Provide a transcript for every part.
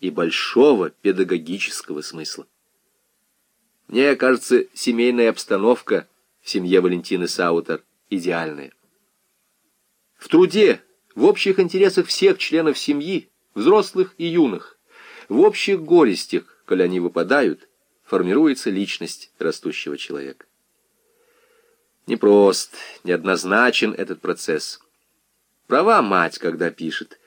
и большого педагогического смысла. Мне кажется, семейная обстановка в семье Валентины Саутер идеальная. В труде, в общих интересах всех членов семьи, взрослых и юных, в общих горестях, коли они выпадают, формируется личность растущего человека. Непрост, неоднозначен этот процесс. Права мать, когда пишет.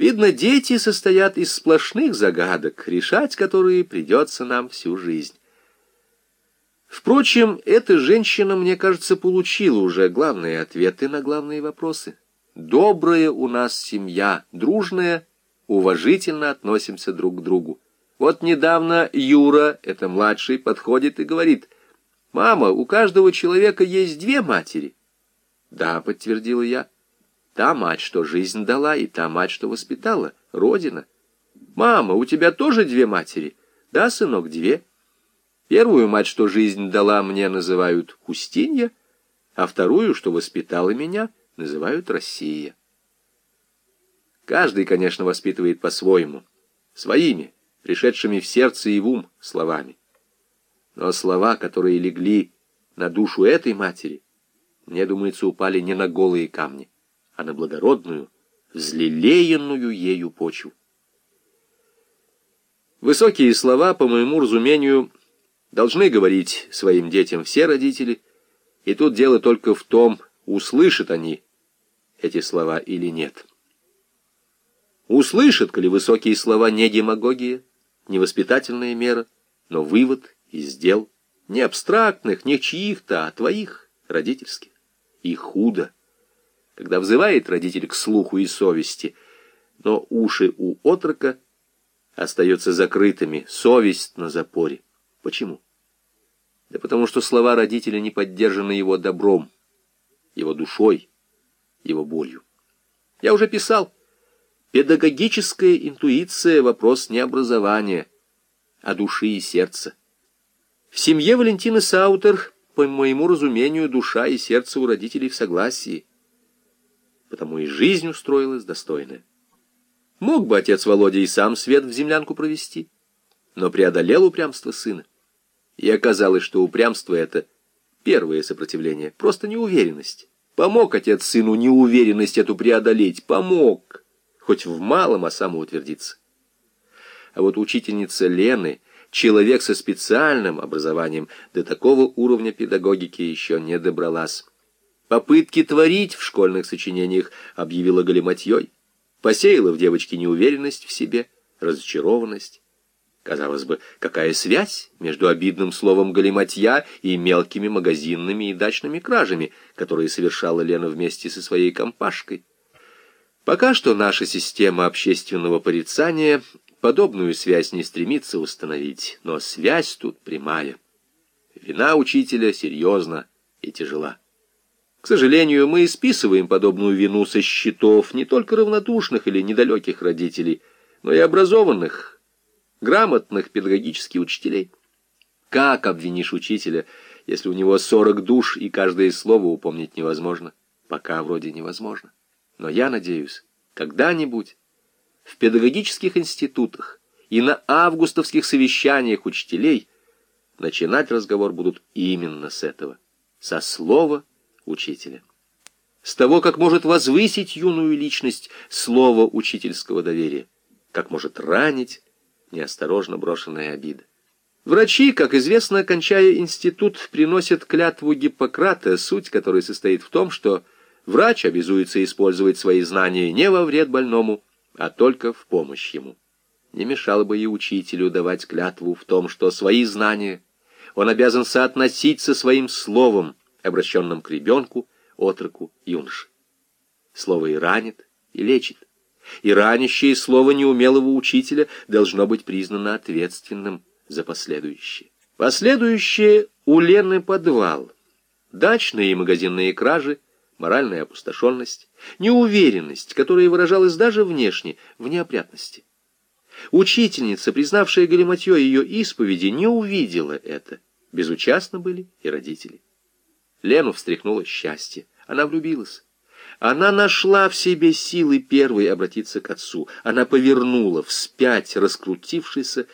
Видно, дети состоят из сплошных загадок, решать которые придется нам всю жизнь. Впрочем, эта женщина, мне кажется, получила уже главные ответы на главные вопросы. Добрая у нас семья, дружная, уважительно относимся друг к другу. Вот недавно Юра, это младший, подходит и говорит, «Мама, у каждого человека есть две матери». «Да», — подтвердила я, — «та мать, что жизнь дала, и та мать, что воспитала, Родина». «Мама, у тебя тоже две матери?» «Да, сынок, две». Первую мать, что жизнь дала, мне называют Устинья, а вторую, что воспитала меня, называют Россия. Каждый, конечно, воспитывает по-своему, своими, пришедшими в сердце и в ум словами. Но слова, которые легли на душу этой матери, мне думается, упали не на голые камни, а на благородную, взлелеянную ею почву. Высокие слова, по моему разумению, Должны говорить своим детям все родители, и тут дело только в том, услышат они эти слова или нет. Услышат, коли высокие слова не демагогия, не воспитательная мера, но вывод из дел, не абстрактных, не чьих-то, а твоих, родительских. И худо, когда взывает родитель к слуху и совести, но уши у отрока остаются закрытыми, совесть на запоре. Почему? Да потому что слова родителя не поддержаны его добром, его душой, его болью. Я уже писал, педагогическая интуиция — вопрос не образования, а души и сердца. В семье Валентины Саутер, по моему разумению, душа и сердце у родителей в согласии, потому и жизнь устроилась достойная. Мог бы отец Володя и сам свет в землянку провести, но преодолел упрямство сына. И оказалось, что упрямство это первое сопротивление, просто неуверенность. Помог отец сыну неуверенность эту преодолеть, помог, хоть в малом, а самоутвердиться. А вот учительница Лены, человек со специальным образованием, до такого уровня педагогики еще не добралась. Попытки творить в школьных сочинениях объявила галиматьей, посеяла в девочке неуверенность в себе, разочарованность. Казалось бы, какая связь между обидным словом «галиматья» и мелкими магазинными и дачными кражами, которые совершала Лена вместе со своей компашкой? Пока что наша система общественного порицания подобную связь не стремится установить, но связь тут прямая. Вина учителя серьезна и тяжела. К сожалению, мы списываем подобную вину со счетов не только равнодушных или недалеких родителей, но и образованных, грамотных педагогических учителей. Как обвинишь учителя, если у него сорок душ, и каждое слово упомнить невозможно? Пока вроде невозможно. Но я надеюсь, когда-нибудь в педагогических институтах и на августовских совещаниях учителей начинать разговор будут именно с этого, со слова учителя. С того, как может возвысить юную личность слово учительского доверия, как может ранить, неосторожно брошенная обида. Врачи, как известно, кончая институт, приносят клятву Гиппократа, суть которой состоит в том, что врач обязуется использовать свои знания не во вред больному, а только в помощь ему. Не мешало бы и учителю давать клятву в том, что свои знания он обязан соотносить со своим словом, обращенным к ребенку, отроку, юноше. Слово и ранит, и лечит и ранящее слово неумелого учителя должно быть признано ответственным за последующее. Последующее у Лены подвал. Дачные и магазинные кражи, моральная опустошенность, неуверенность, которая выражалась даже внешне, в неопрятности. Учительница, признавшая галиматье ее исповеди, не увидела это. Безучастны были и родители. Лену встряхнуло счастье. Она влюбилась. Она нашла в себе силы первой обратиться к отцу. Она повернула вспять раскрутившийся